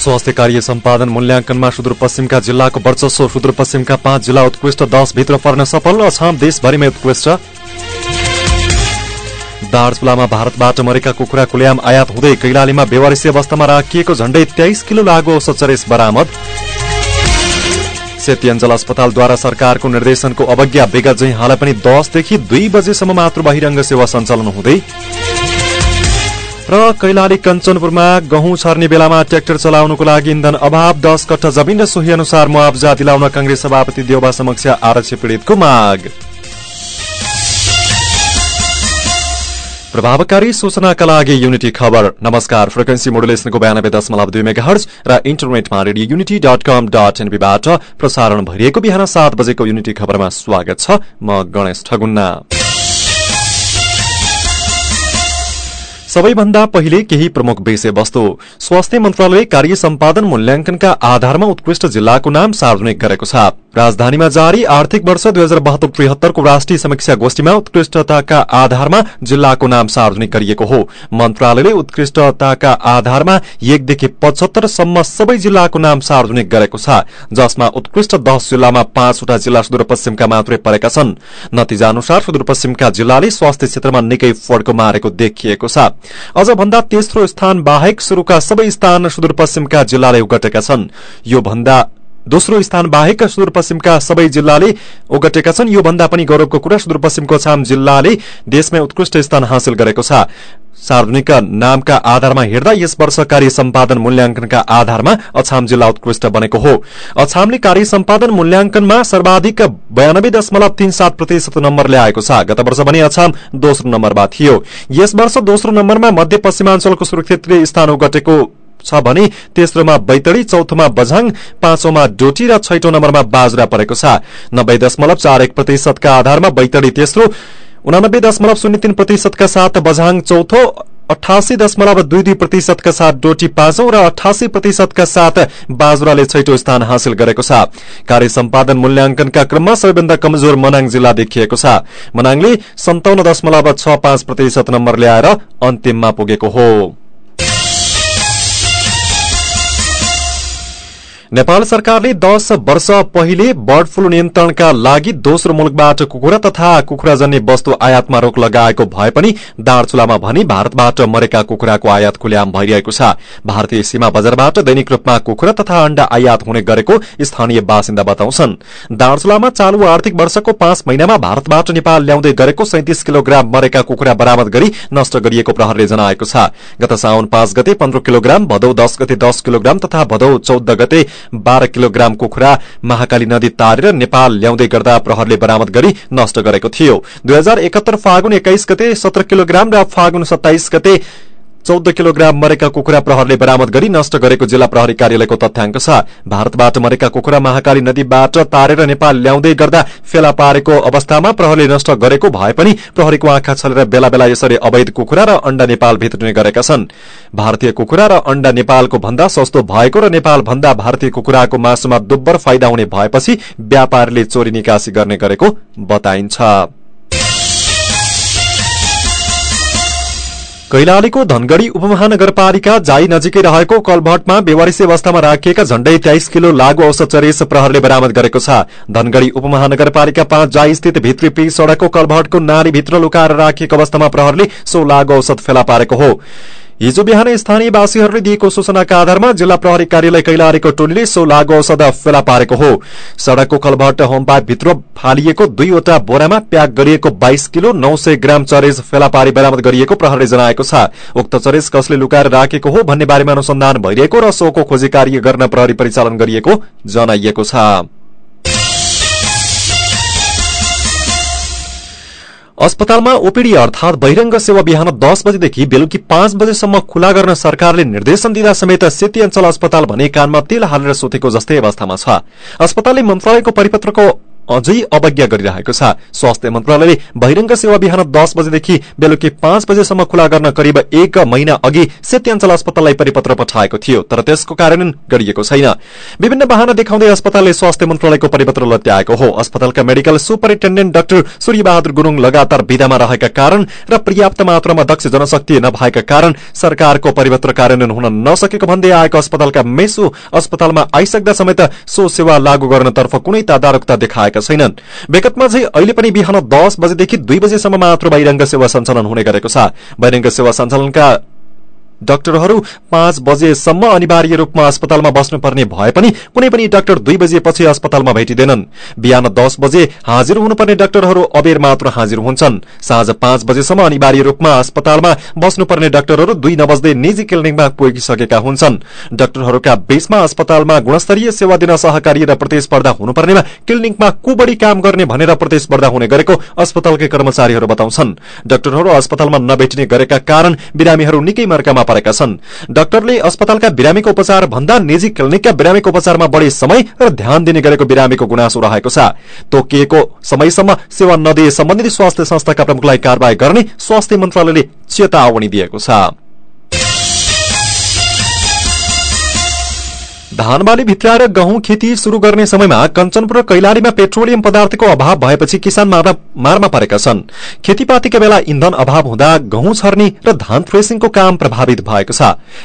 स्वास्थ्य कार्य सम्पादन मूल्याङ्कनमा सुदूरपश्चिमका जिल्लाको वर्चस्व सुदूरपश्चिमका पाँच जिल्ला उत्कृष्ट दश भित्र पर्न सफल अछाम देशभरिमै उत्कृष्ट। दार्चुलामा भारतबाट मरेका कुखुरा कुल्याम आयात हुँदै कैलालीमा बेवारिसी अवस्थामा राखिएको झण्डै तेइस किलो लागु औषचरेस बरामद। सेती अञ्चल अस्पतालद्वारा सरकारको निर्देशनको अवज्ञा झै हाल पनि दसदेखि दुई बजेसम्म मात्र बहिरङ्ग सेवा सञ्चालन हुँदै र कैलाली कञ्चनपुरमा गहुँ छर्ने बेलामा ट्र्याक्टर चलाउनुको लागि इन्धन अभाव दस कट्ठा जमिन र सोही अनुसार मुआवजा दिलाउन कंग्रेस सभापति देउबा समक्ष आरक्ष पीड़ितको माग। प्रभावकारी सूचनाका लागि युनिटी खबर। नमस्कार फ्रिक्वेन्सी मोडुलेसनको बयानब्बे दशमलव दुई मेगा र इन्टरनेटमा radio unity dot com dot एनपीबाट प्रसारण भइरहेको बिहान सात बजेको युनिटी खबरमा स्वागत छ। म गणेश ठगुन्ना। सबैभन्दा पहिले केही प्रमुख विषयवस्तु। स्वास्थ्य मन्त्रालय कार्य सम्पादन मूल्याङ्कनका आधारमा उत्कृष्ट जिल्लाको नाम सार्वजनिक गरेको छ। राजधानीमा जारी आर्थिक वर्ष दुई हजार बहत्तर त्रिहत्तरको राष्ट्रिय समीक्षा गोष्ठीमा उत्कृष्टताका आधारमा जिल्लाको नाम सार्वजनिक गरिएको हो। मन्त्रालयले उत्कृष्टताका आधारमा एकदेखि पचहत्तरसम्म सबै जिल्लाको नाम सार्वजनिक गरेको छ जसमा उत्कृष्ट दश जिल्लामा पाँचवटा जिल्ला सुदूरपश्चिमका मात्रै परेका छन्। नतिजा अनुसार सुदूरपश्चिमका जिल्लाले स्वास्थ्य क्षेत्रमा निकै फड्को मारेको देखिएको छ। अझ भन्दा तेस्रो स्थान बाहेक शुरूका सबै स्थान सुदूरपश्चिमका जिल्लाले ओगटेका छन्। यो भन्दा दोस्रो स्थान बाहेक सुदूरपश्चिमका सबै जिल्लाले ओगटेका छन्। यो भन्दा पनि गौरवको कुरा सुदूरपश्चिमको छाम जिल्लाले देशमै उत्कृष्ट स्थान हासिल गरेको छ। सार्वजनिक नामका आधारमा हेर्दा यस वर्ष कार्य सम्पादन मूल्याङ्कनका आधारमा अछाम जिल्ला उत्कृष्ट बनेको हो। अछामले कार्य सम्पादन मूल्याङ्कनमा सर्वाधिक बयानब्बे दशमलव तीन सात प्रतिशत नम्बर ल्याएको छ। गत वर्ष भने अछाम दोस्रो नम्बरमा थियो। यस वर्ष दोस्रो नम्बरमा मध्य पश्चिमाञ्चलको सुरक्षित स्थान ओगटेको छ भने तेस्रोमा बैतडी चौथोमा बझाङ पाँचौंमा डोटी र छैटौं नम्बरमा बाजुरा परेको छ। नब्बे दशमलव चार एक प्रतिशतका आधारमा बैतडी तेस्रो उनानब्बे दशमलव शून्य तीन प्रतिशतका साथ बझाङ चौथो अठासी दशमलव दुई दुई प्रतिशतका साथ डोटी पाँचौं र अठासी प्रतिशतका साथ बाजुराले छैटौं स्थान हासिल गरेको छ। कार्य सम्पादन मूल्याङ्कनका क्रममा सबैभन्दा कमजोर मनाङ जिल्ला देखिएको छ। मनाङले सन्ताउन्न दशमलव छ पाँच प्रतिशत नम्बर ल्याएर अन्तिममा पुगेको हो। नेपाल सरकारले दश वर्ष पहिले बर्ड फ्लू नियन्त्रणका लागि दोस्रो मुलुकबाट कुखुरा तथा कुखुराजन्य वस्तु आयातमा रोक लगाएको भए पनि दार्चुलामा भनी भारतबाट मरेका कुखुराको आयात खुल्याम भइरहेको छ। भारतीय सीमा बजारबाट दैनिक रूपमा कुखुरा तथा अण्डा आयात हुने गरेको स्थानीय बासिन्दा बताउँछन्। दार्चुलामा चालू आर्थिक वर्षको पाँच महिनामा भारतबाट नेपाल ल्याउँदै गरेको सैतिस किलोग्राम मरेका कुखुरा बरामद गरी नष्ट गरिएको प्रहरले जनाएको छ। गत साउन पाँच गते पन्ध्र किलोग्राम भदौ दश गते दश किलोग्राम तथा भदौ चौध गते बाह्र किलोग्राम कुखुरा महाकाली नदी तारेर नेपाल ल्याउँदै गर्दा प्रहरले बरामद गरी नष्ट गरेको थियो। दुई फागुन एक्काइस गते सत्र किलोग्राम र फागुन सत्ताइस गते चौध किलोग्राम मरेका कुखुरा प्रहरले बरामद गरी नष्ट गरेको जिल्ला प्रहरी कार्यालयको तथ्याङ्क छ। भारतबाट मरेका कुखुरा महाकाली नदीबाट तारेर नेपाल ल्याउँदै गर्दा फेला पारेको अवस्थामा प्रहरले नष्ट गरेको भए पनि प्रहरीको आँखा छलेर बेला बेला यसरी अवैध कुखुरा र अण्डा नेपाल भित्रिने गरेका छन्। भारतीय कुखुरा र अण्डा नेपालको भन्दा सस्तो भएको र नेपाल भन्दा भारतीय कुखुराको मासुमा दुब्बर फाइदा हुने भएपछि व्यापारीले चोरी निकासी गर्ने गरेको बताइन्छ। कैलालीको धनगढ़ी उपमहानगरपालिका जाई नजिकै रहेको कलभटमा बेवारिसी अवस्थामा राखिएका झण्डै तेइस किलो लागू औषध चरेस प्रहरले बरामद गरेको छ। धनगढ़ी उपमहानगरपालिका पाँच जाई स्थित भित्री पी सड़कको कलभटको नालीभित्र लुकाएर राखिएको अवस्थामा प्रहरले सो लागू औषध फेला पारेको हो। हिजो बिहान स्थानीयवासीहरूले दिएको सूचनाका आधारमा जिल्ला प्रहरी कार्यालय कैलालीको टोलीले सो लागू औषध फेला पारेको हो सड़कको कलभट होमपाइप भित्र फालिएको दुईवटा बोरामा प्याक गरिएको बाइस किलो नौ ग्राम चरेज फेला पारी बरामद गरिएको प्रहरले जनाएको छ उक्त चरेज कसले लुकाएर राखेको हो भन्ने बारेमा अनुसन्धान भइरहेको र सोको खोजी कार्य गर्न प्रहरी परिचालन गरिएको जनाइएको छ अस्पतालमा ओपीडी अर्थात बहिरंग सेवा बिहान दस बजेदेखि बेलुकी पाँच बजेसम्म खुला गर्न सरकारले निर्देशन दिँदा समेत सेती अञ्चल अस्पताल भने कानमा तेल हालेर सोधेको जस्तै अवस्थामा छ। अस्पतालले मन्त्रालयको परिपत्रको अझै अवज्ञा गरिरहेको छ। स्वास्थ्य मन्त्रालयले बहिरंग सेवा बिहान दस बजेदेखि बेलुकी पाँच बजेसम्म खुला गर्न करिब एक महिना अघि सेत्याञ्चल अस्पताललाई परिपत्र पठाएको थियो तर त्यसको कार्यान्वयन गरिएको छैन। विभिन्न वाहना देखाउँदै अस्पतालले स्वास्थ्य मन्त्रालयको परिपत्र लत्याएको हो। अस्पतालका medical superintendent doctor Suryabahadur Gurung लगातार विधामा रहेका कारण र पर्याप्त मात्रामा दक्ष जनशक्ति नभएका कारण सरकारको परिपत्र कार्यान्वयन हुन नसकेको भन्दै आएको अस्पतालका मेसो अस्पतालमा आइसक्दा समेत सो सेवा लागू गर्नतर्फ कुनै तदारकता देखाएका छैनन्। विगतमा चाहिँ अहिले पनि बिहान दस बजेदेखि दुई बजेसम्म मात्र बहिरङ्ग सेवा सञ्चालन हुने गरेको छ। बहिरङ्ग सेवा सञ्चालनका डाक्टरहरू पाँच बजेसम्म अनिवार्य रूपमा अस्पतालमा बस्नुपर्ने भए पनि कुनै पनि डाक्टर दुई बजेपछि अस्पतालमा भेटिँदैनन्। बिहान दस बजे हाजिर हुनुपर्ने डाक्टरहरू अबेर मात्र हाजिर हुन्छन्। साँझ पाँच बजेसम्म अनिवार्य रूपमा अस्पतालमा बस्नुपर्ने डाक्टरहरू दुई नबज्दै निजी क्लिनिकमा पुगिसकेका हुन्छन्। डाक्टरहरूका बीचमा अस्पतालमा गुणस्तरीय सेवा दिन सहकारी र प्रतिस्पर्धा हुनुपर्नेमा क्लिनिकमा को बढ़ी काम गर्ने भनेर प्रतिस्पर्धा हुने गरेको अस्पतालकै कर्मचारीहरू बताउँछन्। डाक्टरहरू अस्पतालमा नभेटिने गरेका कारण बिरामीहरू निकै मर्कामा परेका छन्। डाक्टरले अस्पतालका बिरामीको उपचार भन्दा निजी क्लिनिकका बिरामीको उपचारमा बढ़ी समय र ध्यान दिने गरेको बिरामीको गुनासो रहेको छ। तोकिएको समयसम्म सेवा नदिए सम्बन्धित स्वास्थ्य संस्थाका प्रमुखलाई कार्यवाही गर्ने स्वास्थ्य मन्त्रालयले चेतावनी दिएको छ। धान बाली भित्राएर गहुँ खेती शुरू गर्ने समयमा कञ्चनपुर र कैलालीमा पेट्रोलियम पदार्थको अभाव भएपछि किसान मारमा परेका छन्। खेतीपातीका बेला इन्धन अभाव हुँदा गहुँ छर्ने र धान थ्रेसिङको काम प्रभावित भएको छ।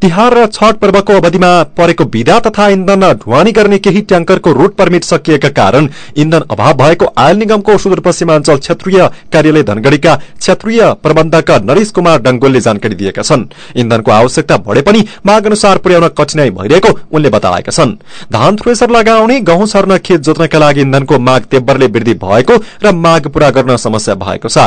तिहार र छठ पर्वको अवधिमा परेको विदा तथा इन्धन ढुवानी गर्ने केही ट्याङ्करको रूट पर्मिट सकिएका कारण इन्धन अभाव भएको आयल निगमको सुदूरपश्चिमाञ्चल क्षेत्रीय कार्यालय धनगढ़ीका क्षेत्रीय प्रबन्धक नरेश कुमार डंगोलले जानकारी दिएका छन्। इन्धनको आवश्यकता बढ़े पनि माग अनुसार पुर्याउन कठिनाई भइरहेको उनले बताए। जनाएका छन्। धान थ्रेसर लगाउने गहुँ सर्न खेत जोत्नका लागि इन्धनको माग तेब्बरले वृद्धि भएको र माग पूरा गर्न समस्या भएको छ।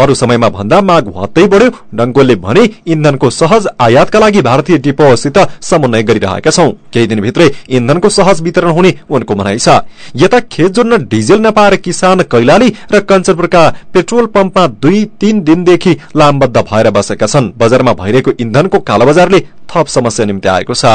अरू समयमा भन्दा माग भत्तै बढ्यो। डंगोलले भने इन्धनको सहज आयातका लागि भारतीय डिपोसित समन्वय गरिरहेका छौं। केही दिनभित्रै इन्धनको सहज वितरण हुने उनको भनाइ छ। यता खेत जोड्न डिजेल नपाएर किसान कैलाली र कञ्चनपुरका पेट्रोल पम्पमा दुई तीन दिनदेखि लामबद्ध भएर बसेका छन्। बजारमा भइरहेको इन्धनको कालोबजारले थप समस्या निम्ति आएको छ।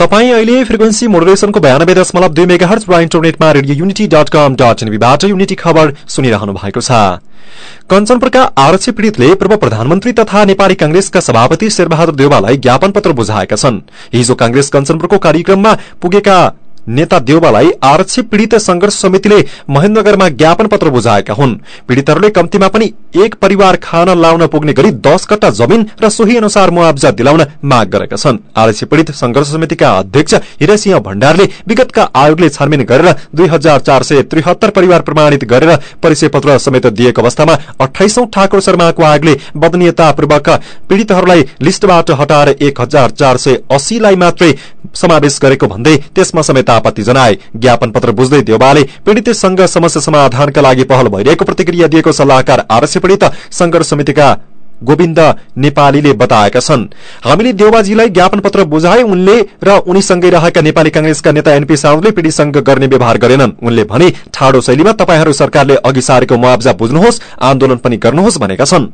तपाईँ अहिले फ्रिक्वेन्सी मोडुलेसनको बयानब्बे दशमलव दुई मेगा हर्च र इन्टरनेटमा radio unity dot com dot एनबीबाट unity खबर सुनिरहनु भएको छ। कञ्चनपुरका आरक्षी पीड़ितले पूर्व प्रधानमन्त्री तथा नेपाली कंग्रेसका सभापति शेरबहादुर देवालाई ज्ञापन पत्र बुझाएका छन्। हिजो कांग्रेस कञ्चनपुरको कार्यक्रममा पुगेका नेता देउबालाई आरक्षी पीड़ित संघर्ष समितिले महेन्द्रनगरमा ज्ञापन पत्र बुझाएका हुन्। पीड़ितहरूले कम्तीमा पनि एक परिवार खान लाउन पुग्ने गरी दश कट्टा जमिन र सोही अनुसार मुआवजा दिलाउन माग गरेका छन्। आरक्षी पीड़ित संघर्ष समितिका अध्यक्ष हिरासिंह भण्डारले विगतका आयोगले छानबिन गरेर दुई हजार चार सय त्रिहत्तर परिवार प्रमाणित गरेर परिचय पत्र समेत दिएको अवस्थामा अठाइसौं ठाकुर शर्माको आयोगले बदनीयतापूर्वक पीड़ितहरूलाई लिस्टबाट हटाएर एक हजार चार सय अस्सीलाई मात्रै समावेश गरेको भन्दै त्यसमा समेत आपत्ति जनाए ज्ञापन पत्र बुझ्दै देवालले पीड़ित संघ समस्या समाधानका लागि पहल भइरहेको प्रतिक्रिया दिएको सल्लाहकार आरसी पीड़ित संघर्ष समितिका गोविन्द नेपालीले बताएका छन्। हामीले देवबाजीलाई ज्ञापन पत्र बुझाए उनले र उनीसँगै रहेका नेपाली कांग्रेसका नेता एनपी साउदले पीड़ितसँग गर्ने व्यवहार गरेनन्। उनले भने ठाडो शैलीमा तपाईँहरू सरकारले अघि सारेको मुआवजा बुझ्नुहोस् आन्दोलन पनि गर्नुहोस् भनेका छन्।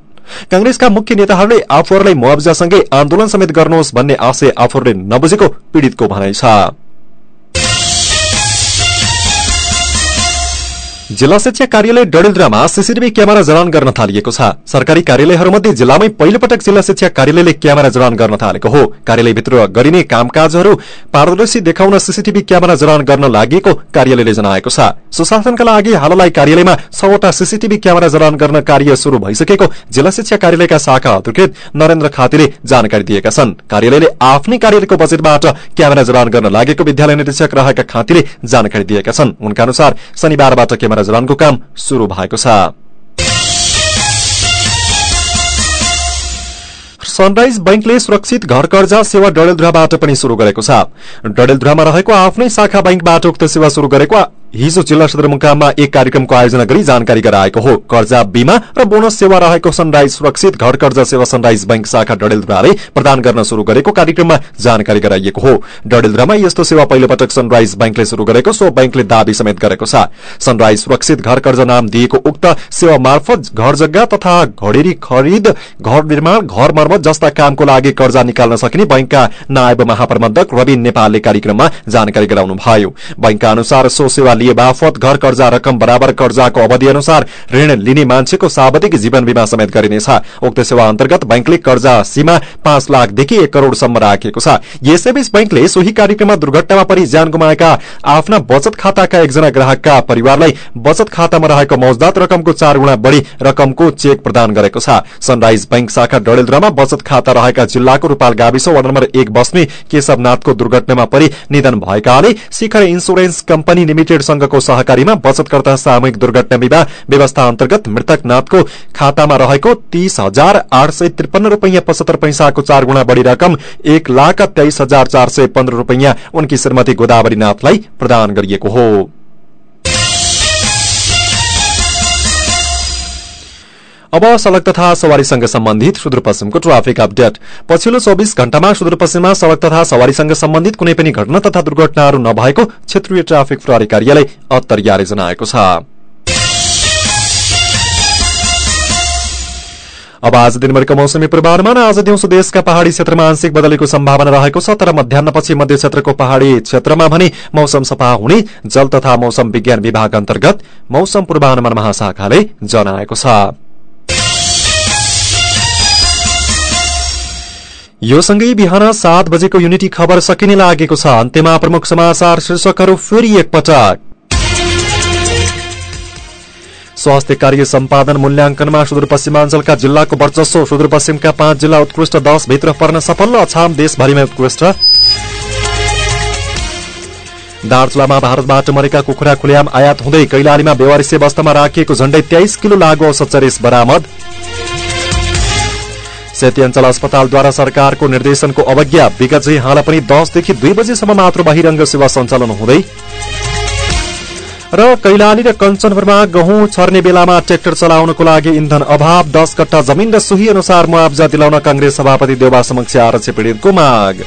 कांग्रेसका मुख्य नेताहरूले आफूहरूलाई मुआवजासँगै आन्दोलन समेत गर्नुहोस् भन्ने आशय आफूहरूले नबुझेको पीड़ितको भनाइ छ। जिल्ला शिक्षा कार्यालय डडेलधुरामा सीसीटीभी क्यामेरा जडान गर्न थालिएको छ। सरकारी कार्यालयहरूमध्ये जिल्लामै पहिलो पटक जिल्ला शिक्षा कार्यालयले क्यामेरा जडान गर्न थालेको हो। कार्यालयभित्र गरिने कामकाजहरू पारदर्शी देखाउन सीसीटीभी क्यामेरा जडान गर्न लागि कार्यालयले जनाएको छ। सुशासनका लागि हाललाई कार्यालयमा छवटा सीसीटीभी क्यामेरा जडान गर्न कार्य शुरू भइसकेको जिल्ला शिक्षा कार्यालयका शाखा अधिकृत नरेन्द्र खातीले जानकारी दिएका छन्। कार्यालयले आफ्नै कार्यालयको बजेटबाट क्यामेरा जडान गर्न लागेको विद्यालय निरीक्षक रहेका खातीले जानकारी दिएका छन्। उनका अनुसार शनिबारबाट क्यामेरा काम शुरू भएको छ। सनराइज बैंकले सुरक्षित घर कर्जा सेवा डडेलधुराबाट पनि शुरू गरेको छ। डडेलधुरामा रहेको आफ्नै शाखा बैंकबाट उक्त सेवा शुरू गरेको हिजो जिल्ला सदरमुकाममा एक कार्यक्रमको आयोजना गरी जानकारी गराएको हो। कर्जा बीमा र बोनस सेवा रहेको सनराइज सुरक्षित घर कर्जा सेवा सनराइज बैंक शाखा डडेलधुराले प्रदान गर्न शुरू गरेको कार्यक्रममा जानकारी गराइएको हो। डडेलधुरामा यस्तो सेवा पहिलो पटक सनराइज बैंकले शुरू गरेको सो बैंकले दावी समेत गरेको छ। सनराइज सुरक्षित घर कर्जा नाम दिएको उक्त सेवा मार्फत घर जग्गा तथा घडेरी खरिद घर निर्माण घर मर्मत जस्ता कामको लागि कर्जा निकाल्न सकिने बैंकका नायब महाप्रबन्धक रविन नेपालले कार्यक्रममा जानकारी गराउनुभयो। बैंकका अनुसार सो सेवा लिए बापत घर कर्जा रकम बराबर कर्जाको अवधि अनुसार ऋण लिने मान्छेको सावधिक जीवन बीमा समेत गरिनेछ। उक्त सेवा अन्तर्गत बैंकले कर्जा सीमा पाँच लाखदेखि एक करोड़सम्म राखेको छ। यसैबीच बैंकले सोही कार्यक्रममा दुर्घटनामा परि ज्यान गुमाएका आफ्ना बचत खाताका एकजना ग्राहकका परिवारलाई बचत खातामा रहेको मौजदात रकमको चार गुणा बढ़ी रकमको चेक प्रदान गरेको छ। सनराइज बैंक शाखा डडेलधुरामा बचत खाता रहेका जिल्लाको रूपाल गाविस वार्ड नम्बर एक बस्ने केशवनाथको दुर्घटनामा परि निधन भएकाले शिखर इन्सुरेन्स कम्पनी लिमिटेड संघको सहकारीमा बचतकर्ता सामूहिक दुर्घटना विवाह व्यवस्था अन्तर्गत मृतक नाथको खातामा रहेको तीस हजार आठ सय त्रिपन्न रूपियाँ पचहत्तर पैसाको चार गुणा बढ़ी रकम एक लाख तेइस हजार चार सय पन्ध्र रूपियाँ उनकी श्रीमती गोदावरी नाथलाई प्रदान गरिएको हो। अब सड़क तथा सवारीसँग सम्बन्धित सुदूरपश्चिमको ट्राफिक अपडेट। पछिल्लो चौबिस घण्टामा सुदूरपश्चिममा सड़क तथा सवारीसँग सम्बन्धित कुनै पनि घटना तथा दुर्घटनाहरू नभएको क्षेत्रीय ट्राफिक प्रहरी कार्यालय अत्तरियाले जनाएको छ। अब आज दिनभरिको मौसमी पूर्वानुमान। आज दिउँसो देशका पहाड़ी क्षेत्रमा आंशिक बदलीको सम्भावना रहेको छ तर मध्याहपछि मध्य क्षेत्रको पहाड़ी क्षेत्रमा भने मौसम सफा हुने जल तथा मौसम विज्ञान विभाग अन्तर्गत मौसम पूर्वानुमान महाशाखाले जनाएको छ। यो सँगै बिहान सात बजेको युनिटी खबर सकिने लागेको छ। अन्त्यमा प्रमुख समाचार शीर्षकहरू फेरि एकपटक। स्वास्थ्य कार्य सम्पादन मूल्याङ्कनमा सुदूरपश्चिमाञ्चलका जिल्लाको वर्चस्व सुदूरपश्चिमका पाँच जिल्ला उत्कृष्ट दश भित्र पर्न सफल। अछाम देशभरिमै उत्कृष्ट। दार्चुलामा भारतबाट मरेका कुखुरा खुल्याम आयात हुँदै कैलालीमा बेवारिसे अवस्थामा राखिएको झण्डै तेइस किलो लागु औषध बरामद। सेती अञ्चल अस्पतालद्वारा सरकारको निर्देशनको अवज्ञा। विगत हाल पनि दसदेखि दुई बजेसम्म मात्र बहिरङ्ग सेवा सञ्चालन हुँदै। र कैलाली र कञ्चनपुरमा गहुँ छर्ने बेलामा ट्रेक्टर चलाउनको लागि इन्धन अभाव। दस कट्टा जमिन र सोही अनुसार मुआवजा दिलाउन कांग्रेस सभापति देवा समक्ष आरक्ष पीड़ितको माग।